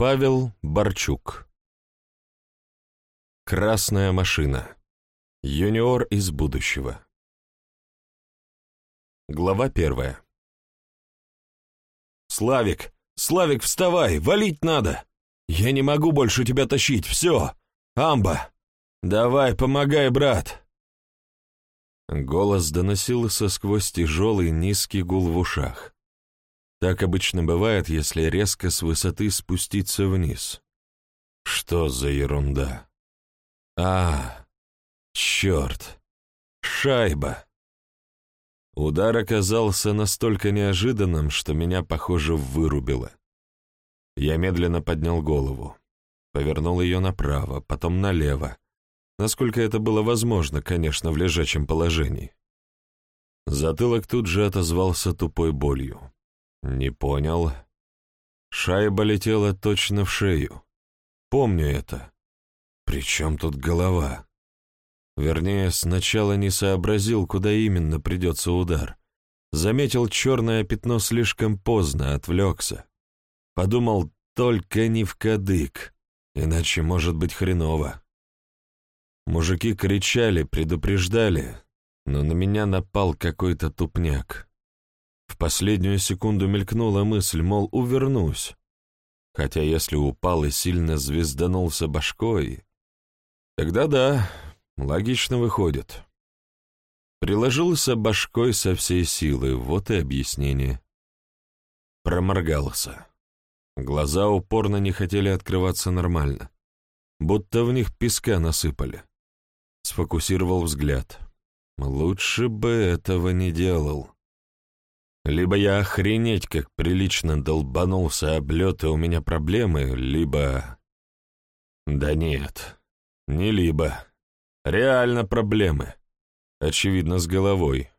Павел Борчук Красная машина. Юниор из будущего. Глава первая. «Славик! Славик, вставай! Валить надо! Я не могу больше тебя тащить! Все! Амба! Давай, помогай, брат!» Голос доносился сквозь тяжелый низкий гул в ушах. Так обычно бывает, если резко с высоты спуститься вниз. Что за ерунда? А, черт! Шайба! Удар оказался настолько неожиданным, что меня, похоже, вырубило. Я медленно поднял голову, повернул ее направо, потом налево, насколько это было возможно, конечно, в лежачем положении. Затылок тут же отозвался тупой болью. Не понял. Шайба летела точно в шею. Помню это. Причем тут голова? Вернее, сначала не сообразил, куда именно придется удар. Заметил черное пятно слишком поздно, отвлекся. Подумал, только не в кадык, иначе может быть хреново. Мужики кричали, предупреждали, но на меня напал какой-то тупняк. Последнюю секунду мелькнула мысль, мол, увернусь. Хотя если упал и сильно звезданулся башкой, тогда да, логично выходит. Приложился башкой со всей силы, вот и объяснение. Проморгался. Глаза упорно не хотели открываться нормально, будто в них песка насыпали. Сфокусировал взгляд. Лучше бы этого не делал. Либо я охренеть как прилично долбанулся об лед, и у меня проблемы, либо... Да нет, не либо. Реально проблемы. Очевидно, с головой.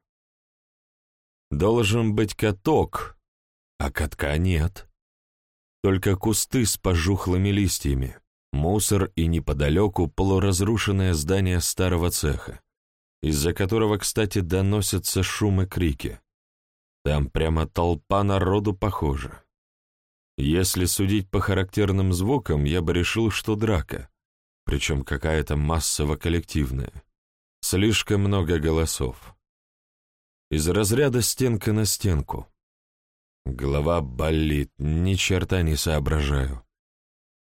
Должен быть каток, а катка нет. Только кусты с пожухлыми листьями, мусор и неподалеку полуразрушенное здание старого цеха, из-за которого, кстати, доносятся шум и крики. Там прямо толпа народу похожа. Если судить по характерным звукам, я бы решил, что драка, причем какая-то массово-коллективная. Слишком много голосов. Из разряда стенка на стенку. Голова болит, ни черта не соображаю.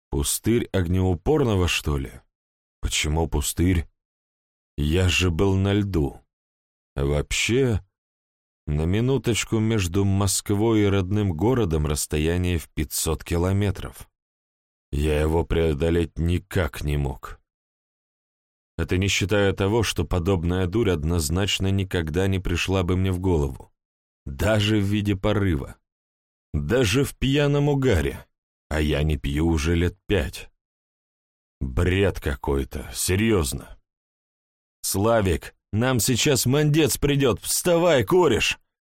Пустырь огнеупорного, что ли? Почему пустырь? Я же был на льду. вообще, на минуточку между Москвой и родным городом расстояние в 500 километров. Я его преодолеть никак не мог. Это не считая того, что подобная дурь однозначно никогда не пришла бы мне в голову. Даже в виде порыва. Даже в пьяном угаре. А я не пью уже лет пять. Бред какой-то, серьезно. «Славик, нам сейчас мандец придет, вставай, кореш!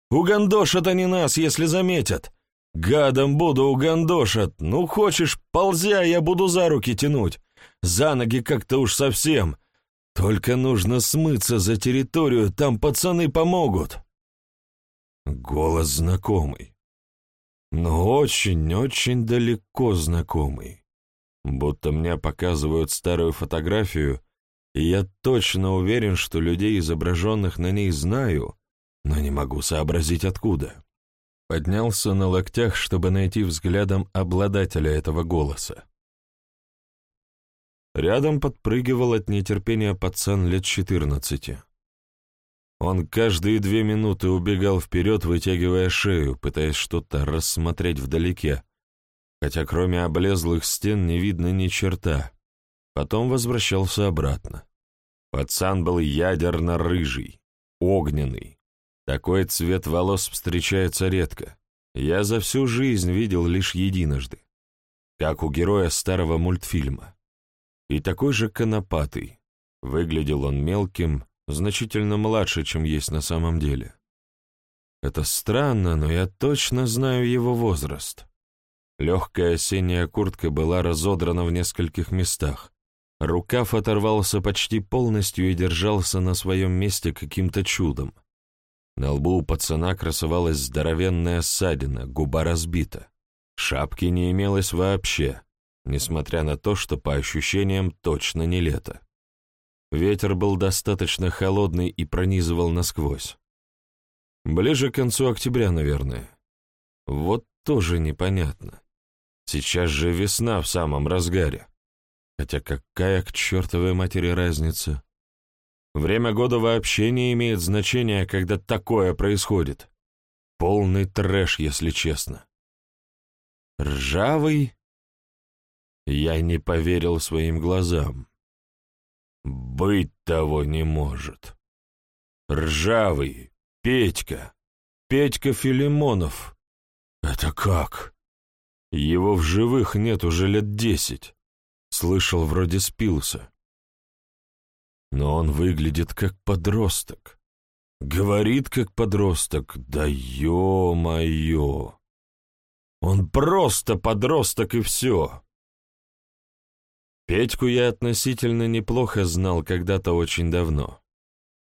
Угандошат они нас, если заметят. Гадом буду угандошат, ну хочешь, ползя, я буду за руки тянуть. За ноги как-то уж совсем. Только нужно смыться за территорию, там пацаны помогут». Голос знакомый. Но очень-очень далеко знакомый. Будто мне показывают старую фотографию — я точно уверен, что людей, изображенных на ней, знаю, но не могу сообразить откуда. Поднялся на локтях, чтобы найти взглядом обладателя этого голоса. Рядом подпрыгивал от нетерпения пацан лет четырнадцати. Он каждые две минуты убегал вперед, вытягивая шею, пытаясь что-то рассмотреть вдалеке, хотя кроме облезлых стен не видно ни черта. Потом возвращался обратно. Пацан был ядерно-рыжий, огненный. Такой цвет волос встречается редко. Я за всю жизнь видел лишь единожды. Как у героя старого мультфильма. И такой же конопатый. Выглядел он мелким, значительно младше, чем есть на самом деле. Это странно, но я точно знаю его возраст. Легкая осенняя куртка была разодрана в нескольких местах, Рукав оторвался почти полностью и держался на своем месте каким-то чудом. На лбу у пацана красовалась здоровенная ссадина, губа разбита. Шапки не имелось вообще, несмотря на то, что по ощущениям точно не лето. Ветер был достаточно холодный и пронизывал насквозь. Ближе к концу октября, наверное. Вот тоже непонятно. Сейчас же весна в самом разгаре. Хотя какая к чертовой матери разница? Время года вообще не имеет значения, когда такое происходит. Полный трэш, если честно. Ржавый? Я не поверил своим глазам. Быть того не может. Ржавый, Петька, Петька Филимонов. Это как? Его в живых нет уже лет десять. Слышал, вроде спился. Но он выглядит как подросток. Говорит как подросток. Да ё-моё! Он просто подросток и все. Петьку я относительно неплохо знал когда-то очень давно.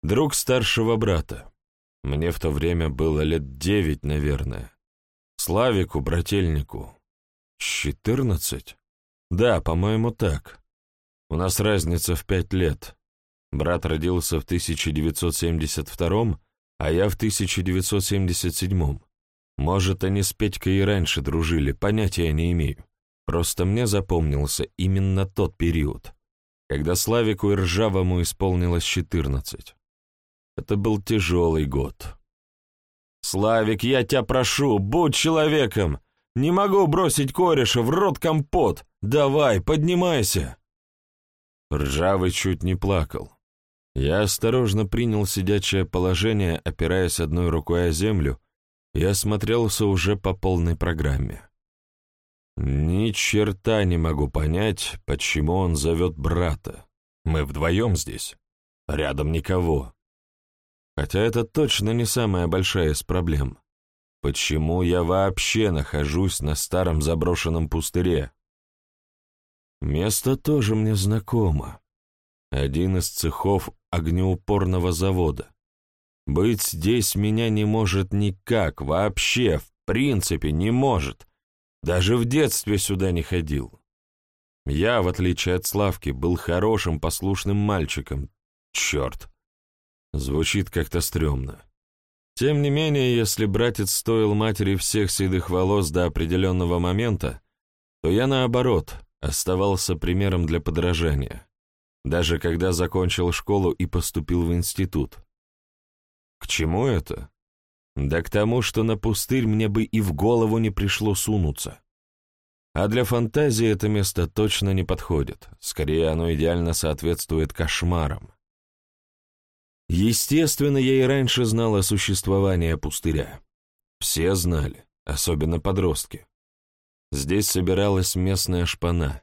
Друг старшего брата. Мне в то время было лет девять, наверное. Славику, брательнику. Четырнадцать? Да, по-моему, так. У нас разница в пять лет. Брат родился в 1972, а я в 1977. Может, они с Петькой и раньше дружили, понятия не имею. Просто мне запомнился именно тот период, когда Славику и Ржавому исполнилось 14. Это был тяжелый год. «Славик, я тебя прошу, будь человеком! Не могу бросить кореша, в рот компот! Давай, поднимайся!» Ржавый чуть не плакал. Я осторожно принял сидячее положение, опираясь одной рукой о землю, и осмотрелся уже по полной программе. Ни черта не могу понять, почему он зовет брата. Мы вдвоем здесь. Рядом никого. Хотя это точно не самая большая из проблем. Почему я вообще нахожусь на старом заброшенном пустыре? Место тоже мне знакомо. Один из цехов огнеупорного завода. Быть здесь меня не может никак, вообще, в принципе, не может. Даже в детстве сюда не ходил. Я, в отличие от Славки, был хорошим, послушным мальчиком. Черт. Звучит как-то стрёмно. Тем не менее, если братец стоил матери всех седых волос до определенного момента, то я, наоборот, оставался примером для подражания, даже когда закончил школу и поступил в институт. К чему это? Да к тому, что на пустырь мне бы и в голову не пришло сунуться. А для фантазии это место точно не подходит, скорее оно идеально соответствует кошмарам. Естественно, я и раньше знал о существовании пустыря. Все знали, особенно подростки. Здесь собиралась местная шпана.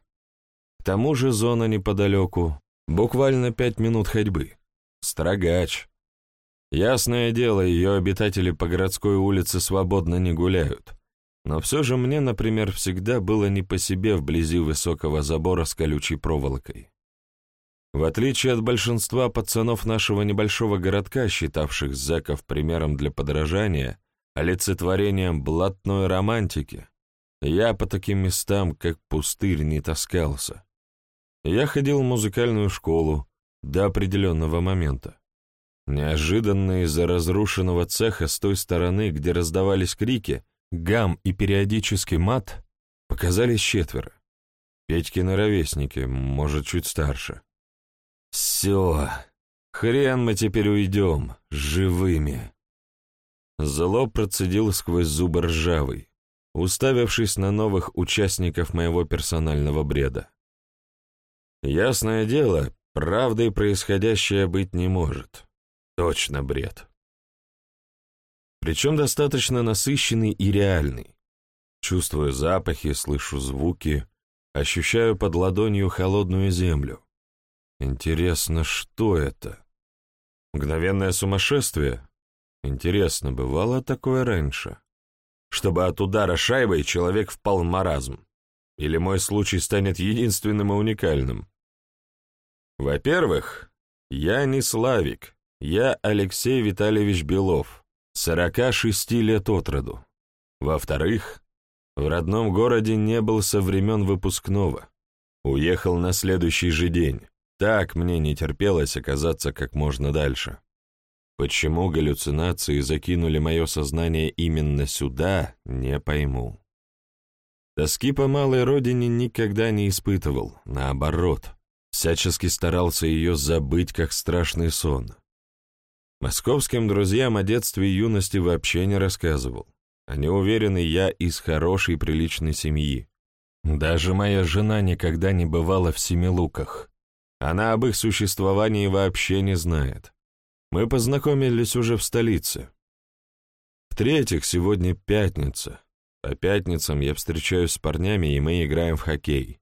К тому же зона неподалеку, буквально пять минут ходьбы. Строгач, Ясное дело, ее обитатели по городской улице свободно не гуляют. Но все же мне, например, всегда было не по себе вблизи высокого забора с колючей проволокой. В отличие от большинства пацанов нашего небольшого городка, считавших зэков примером для подражания, олицетворением блатной романтики, я по таким местам, как пустырь, не таскался. Я ходил в музыкальную школу до определенного момента. Неожиданно из-за разрушенного цеха с той стороны, где раздавались крики, гам и периодический мат, показались четверо. Петькины ровесники, может, чуть старше. «Все, хрен мы теперь уйдем, живыми!» Зло процедил сквозь зубы ржавый, уставившись на новых участников моего персонального бреда. Ясное дело, правдой происходящее быть не может. Точно бред. Причем достаточно насыщенный и реальный. Чувствую запахи, слышу звуки, ощущаю под ладонью холодную землю. Интересно, что это? Мгновенное сумасшествие? Интересно, бывало такое раньше? Чтобы от удара шайбой человек впал в маразм. Или мой случай станет единственным и уникальным? Во-первых, я не Славик, я Алексей Витальевич Белов, 46 лет от роду. Во-вторых, В родном городе не был со времен выпускного. Уехал на следующий же день. Так мне не терпелось оказаться как можно дальше. Почему галлюцинации закинули мое сознание именно сюда, не пойму. Тоски по малой родине никогда не испытывал, наоборот, всячески старался ее забыть, как страшный сон. Московским друзьям о детстве и юности вообще не рассказывал. Они уверены, я из хорошей приличной семьи. Даже моя жена никогда не бывала в Семилуках. Она об их существовании вообще не знает. Мы познакомились уже в столице. В-третьих, сегодня пятница. По пятницам я встречаюсь с парнями, и мы играем в хоккей.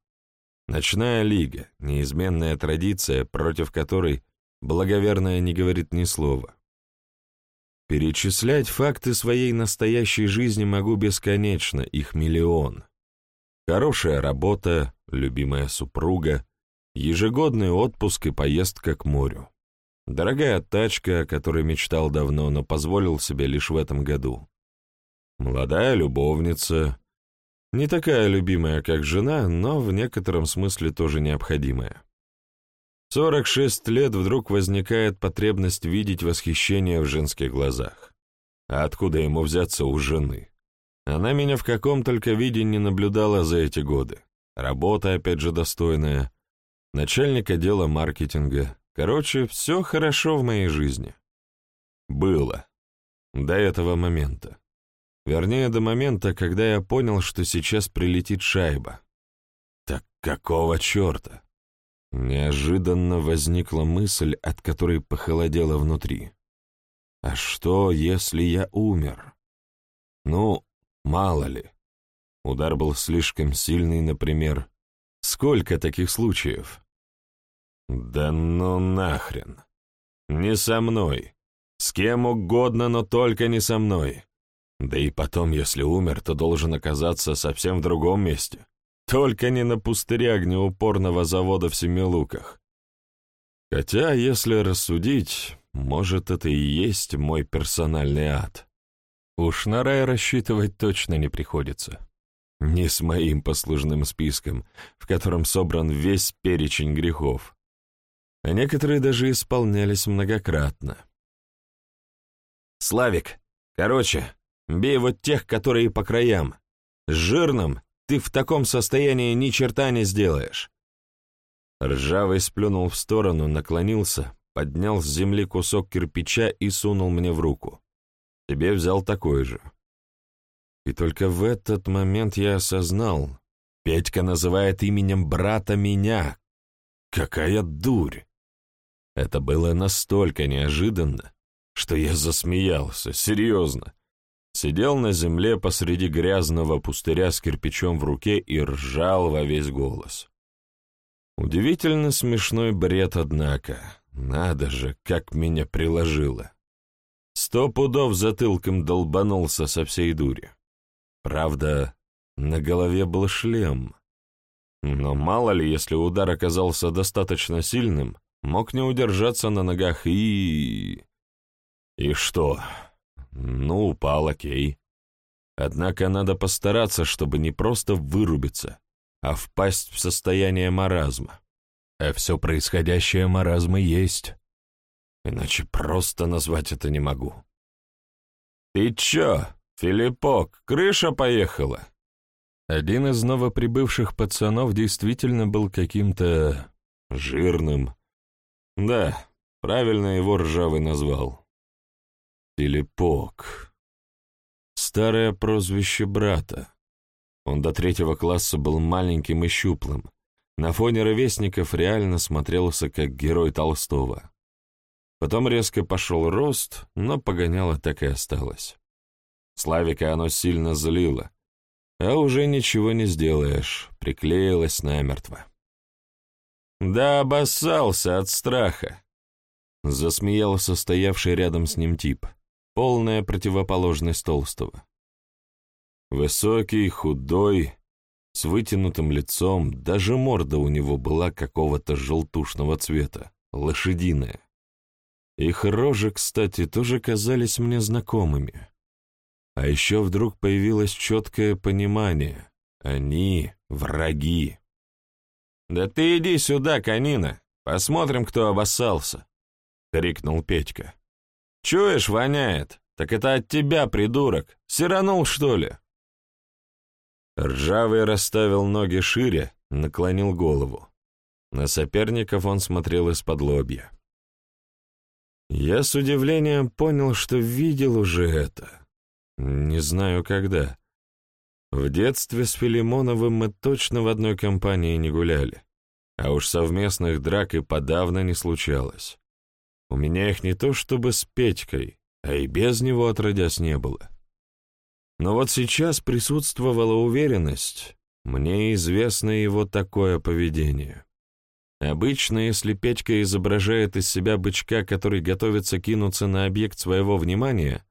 Ночная лига, неизменная традиция, против которой благоверная не говорит ни слова. Перечислять факты своей настоящей жизни могу бесконечно, их миллион. Хорошая работа, любимая супруга, ежегодный отпуск и поездка к морю. Дорогая тачка, о которой мечтал давно, но позволил себе лишь в этом году. Молодая любовница, не такая любимая, как жена, но в некотором смысле тоже необходимая. 46 лет вдруг возникает потребность видеть восхищение в женских глазах. А откуда ему взяться у жены? Она меня в каком только виде не наблюдала за эти годы. Работа, опять же, достойная. Начальник отдела маркетинга. Короче, все хорошо в моей жизни. Было. До этого момента. Вернее, до момента, когда я понял, что сейчас прилетит шайба. Так какого черта? Неожиданно возникла мысль, от которой похолодело внутри. А что, если я умер? Ну, мало ли. Удар был слишком сильный, например. Сколько таких случаев? Да ну нахрен. Не со мной. С кем угодно, но только не со мной. Да и потом, если умер, то должен оказаться совсем в другом месте. Только не на пустыре огнеупорного завода в Семилуках. Хотя, если рассудить, может, это и есть мой персональный ад. Уж на рай рассчитывать точно не приходится. Не с моим послужным списком, в котором собран весь перечень грехов. А некоторые даже исполнялись многократно. «Славик, короче, бей вот тех, которые по краям. С жирным ты в таком состоянии ни черта не сделаешь. Ржавый сплюнул в сторону, наклонился, поднял с земли кусок кирпича и сунул мне в руку. Тебе взял такой же. И только в этот момент я осознал, Петька называет именем брата меня. Какая дурь! Это было настолько неожиданно, что я засмеялся, серьезно. Сидел на земле посреди грязного пустыря с кирпичом в руке и ржал во весь голос. Удивительно смешной бред, однако. Надо же, как меня приложило. Сто пудов затылком долбанулся со всей дури. Правда, на голове был шлем. Но мало ли, если удар оказался достаточно сильным, мог не удержаться на ногах и... И что? Ну, упал, окей. Однако надо постараться, чтобы не просто вырубиться, а впасть в состояние маразма. А все происходящее маразмы есть. Иначе просто назвать это не могу. «Ты чё, Филиппок, крыша поехала?» Один из новоприбывших пацанов действительно был каким-то жирным. Да, правильно его ржавый назвал. Филиппок. Старое прозвище брата. Он до третьего класса был маленьким и щуплым. На фоне ровесников реально смотрелся как герой Толстого. Потом резко пошел рост, но погоняло так и осталось. Славика оно сильно злило, а уже ничего не сделаешь, приклеилось намертво. Да обоссался от страха, засмеялся стоявший рядом с ним тип — полная противоположность Толстого. Высокий, худой, с вытянутым лицом, даже морда у него была какого-то желтушного цвета, лошадиная. Их рожи, кстати, тоже казались мне знакомыми. А еще вдруг появилось четкое понимание. Они — враги. «Да ты иди сюда, конина, посмотрим, кто обоссался», — крикнул Петька. «Чуешь, воняет? Так это от тебя, придурок. Сиранул, что ли?» Ржавый расставил ноги шире, наклонил голову. На соперников он смотрел из-под лобья. Я с удивлением понял, что видел уже это. Не знаю когда. В детстве с Филимоновым мы точно в одной компании не гуляли, а уж совместных драк и подавно не случалось. У меня их не то чтобы с Петькой, а и без него отродясь не было. Но вот сейчас присутствовала уверенность, мне известно его такое поведение. Обычно, если Петька изображает из себя бычка, который готовится кинуться на объект своего внимания,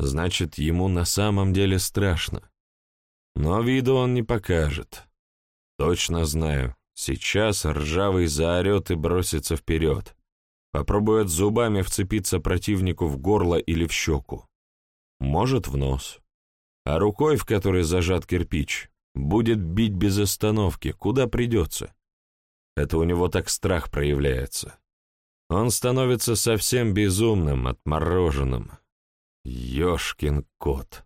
значит, ему на самом деле страшно. Но виду он не покажет. Точно знаю, сейчас ржавый заорет и бросится вперед. Попробует зубами вцепиться противнику в горло или в щеку. Может, в нос а рукой, в которой зажат кирпич, будет бить без остановки, куда придется. Это у него так страх проявляется. Он становится совсем безумным, отмороженным. Ёшкин кот.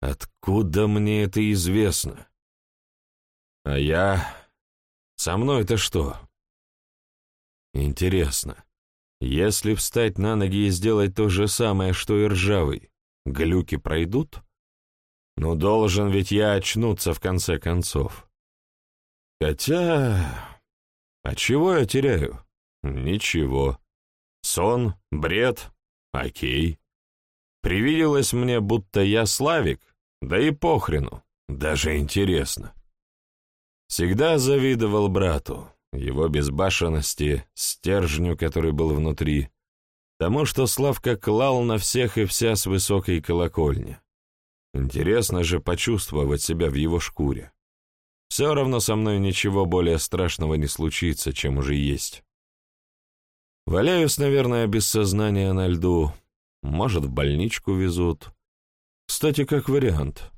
Откуда мне это известно? А я... Со мной-то что? Интересно, если встать на ноги и сделать то же самое, что и ржавый, глюки пройдут? Ну, должен ведь я очнуться в конце концов. Хотя... А чего я теряю? Ничего. Сон, бред, окей. Привиделось мне, будто я Славик, да и похрену, даже интересно. Всегда завидовал брату, его безбашенности, стержню, который был внутри, тому, что Славка клал на всех и вся с высокой колокольни. Интересно же почувствовать себя в его шкуре. Все равно со мной ничего более страшного не случится, чем уже есть. Валяюсь, наверное, без сознания на льду. Может, в больничку везут. Кстати, как вариант.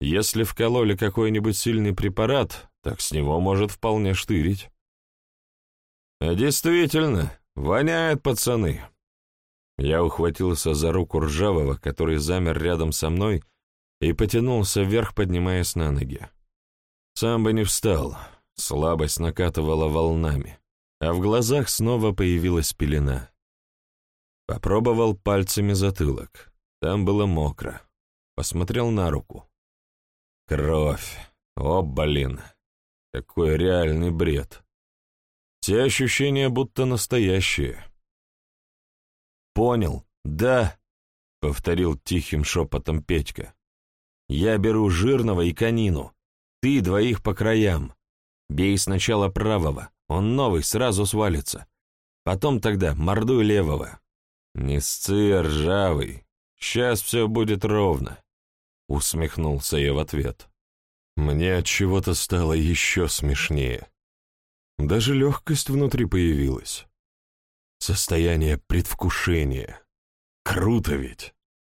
Если вкололи какой-нибудь сильный препарат, так с него может вполне штырить. А действительно, воняет, пацаны. Я ухватился за руку Ржавого, который замер рядом со мной и потянулся вверх, поднимаясь на ноги. Сам бы не встал, слабость накатывала волнами, а в глазах снова появилась пелена. Попробовал пальцами затылок, там было мокро. Посмотрел на руку. Кровь. О, блин. Какой реальный бред. Все ощущения будто настоящие. «Понял, да», — повторил тихим шепотом Петька. Я беру жирного и конину. Ты двоих по краям. Бей сначала правого, он новый, сразу свалится. Потом тогда мордуй левого. Не сцы, ржавый. Сейчас все будет ровно. Усмехнулся я в ответ. Мне от чего-то стало еще смешнее. Даже легкость внутри появилась. Состояние предвкушения. Круто ведь.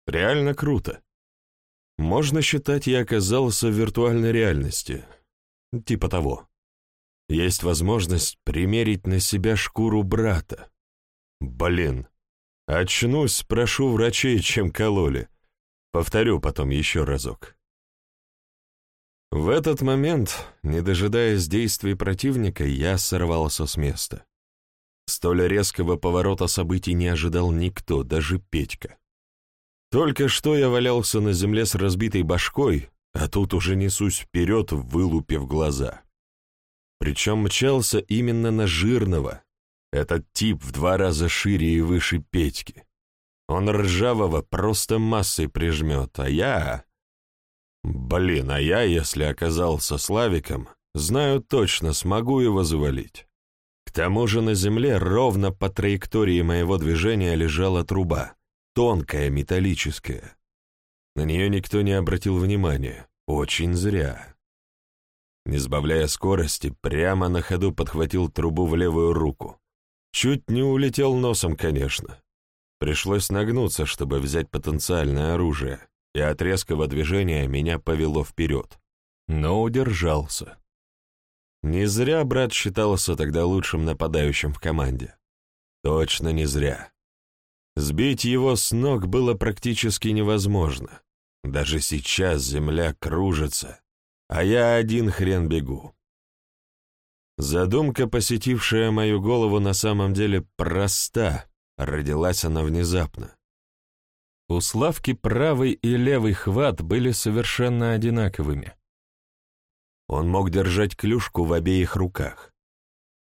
Реально круто. Можно считать, я оказался в виртуальной реальности. Типа того. Есть возможность примерить на себя шкуру брата. Блин. Очнусь, спрошу врачей, чем кололи. Повторю потом еще разок. В этот момент, не дожидаясь действий противника, я сорвался с места. Столь резкого поворота событий не ожидал никто, даже Петька. Только что я валялся на земле с разбитой башкой, а тут уже несусь вперед, вылупив глаза. Причем мчался именно на жирного. Этот тип в два раза шире и выше Петьки. Он ржавого просто массой прижмет, а я... Блин, а я, если оказался Славиком, знаю точно, смогу его завалить. К тому же на земле ровно по траектории моего движения лежала труба тонкая, металлическая. На нее никто не обратил внимания. Очень зря. Не сбавляя скорости, прямо на ходу подхватил трубу в левую руку. Чуть не улетел носом, конечно. Пришлось нагнуться, чтобы взять потенциальное оружие. и от резкого движения меня повело вперед, но удержался. Не зря брат считался тогда лучшим нападающим в команде. Точно не зря. Сбить его с ног было практически невозможно. Даже сейчас земля кружится, а я один хрен бегу. Задумка, посетившая мою голову, на самом деле проста, родилась она внезапно. У Славки правый и левый хват были совершенно одинаковыми. Он мог держать клюшку в обеих руках.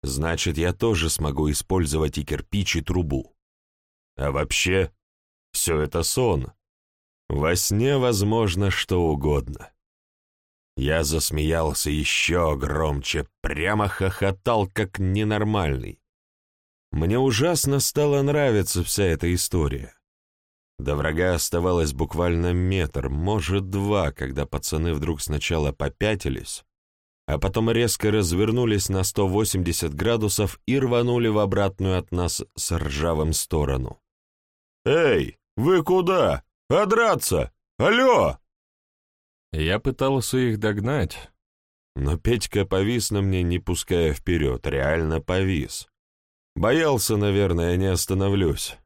Значит, я тоже смогу использовать и кирпич, и трубу. А вообще, все это сон. Во сне возможно что угодно. Я засмеялся еще громче, прямо хохотал, как ненормальный. Мне ужасно стала нравиться вся эта история. До врага оставалось буквально метр, может, два, когда пацаны вдруг сначала попятились, а потом резко развернулись на 180 градусов и рванули в обратную от нас с ржавым сторону. «Эй, вы куда? А драться? Алло!» Я пытался их догнать, но Петька повис на мне, не пуская вперед, реально повис. Боялся, наверное, не остановлюсь.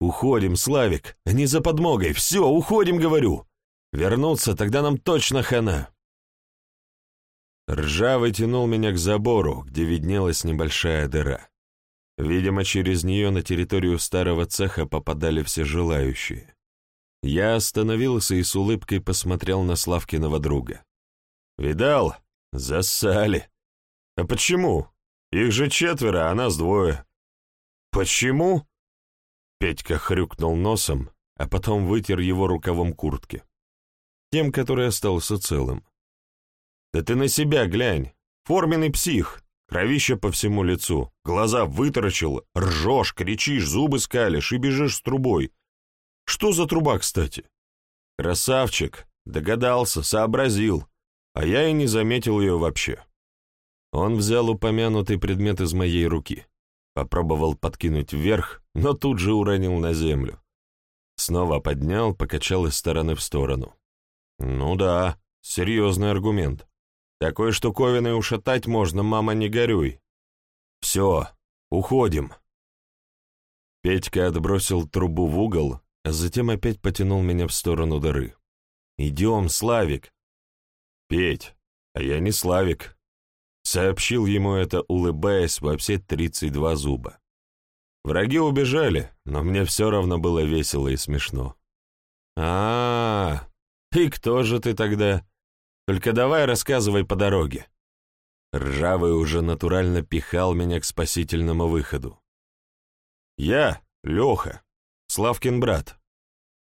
«Уходим, Славик, не за подмогой, все, уходим, говорю. Вернуться, тогда нам точно хана». Ржавый тянул меня к забору, где виднелась небольшая дыра. Видимо, через нее на территорию старого цеха попадали все желающие. Я остановился и с улыбкой посмотрел на Славкиного друга. «Видал? Засали. А почему? Их же четверо, а нас двое». «Почему?» Петька хрюкнул носом, а потом вытер его рукавом куртки. Тем, который остался целым. «Да ты на себя глянь! Форменный псих! Кровища по всему лицу, глаза вытаращил, ржешь, кричишь, зубы скалишь и бежишь с трубой. Что за труба, кстати? Красавчик, догадался, сообразил, а я и не заметил ее вообще. Он взял упомянутый предмет из моей руки, попробовал подкинуть вверх, но тут же уронил на землю. Снова поднял, покачал из стороны в сторону. Ну да, серьезный аргумент. Такой штуковиной ушатать можно, мама, не горюй. Все, уходим. Петька отбросил трубу в угол, а затем опять потянул меня в сторону дыры. «Идем, Славик!» «Петь, а я не Славик!» Сообщил ему это, улыбаясь во все тридцать два зуба. Враги убежали, но мне все равно было весело и смешно. а, -а, и кто же ты тогда? Только давай рассказывай по дороге». Ржавый уже натурально пихал меня к спасительному выходу. «Я, Леха, Славкин брат.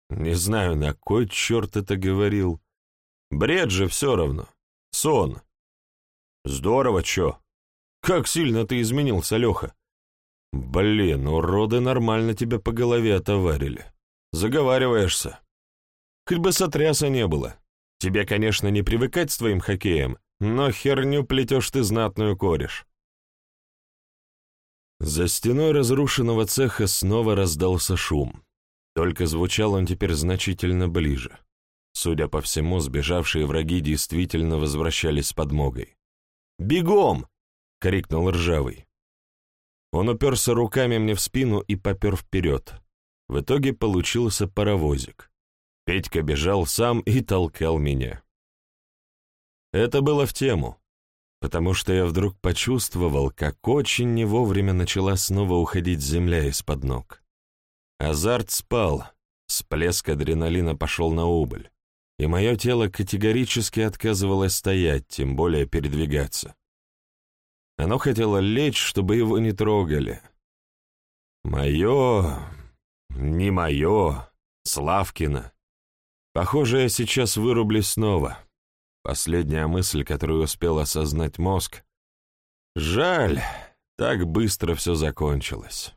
Не знаю, на кой черт это говорил. Бред же все равно. Сон. Здорово, чё? Как сильно ты изменился, Леха. Блин, уроды нормально тебя по голове отоварили. Заговариваешься. Хоть бы сотряса не было. Тебе, конечно, не привыкать с твоим хоккеем, но херню плетешь ты знатную кореш. За стеной разрушенного цеха снова раздался шум. Только звучал он теперь значительно ближе. Судя по всему, сбежавшие враги действительно возвращались с подмогой. «Бегом!» — крикнул Ржавый. Он уперся руками мне в спину и попер вперед. В итоге получился паровозик. Петька бежал сам и толкал меня. Это было в тему потому что я вдруг почувствовал, как очень не вовремя начала снова уходить земля из-под ног. Азарт спал, всплеск адреналина пошел на убыль, и мое тело категорически отказывалось стоять, тем более передвигаться. Оно хотело лечь, чтобы его не трогали. Мое... не мое... Славкина. Похоже, я сейчас вырублюсь снова. Последняя мысль, которую успел осознать мозг. Жаль, так быстро все закончилось.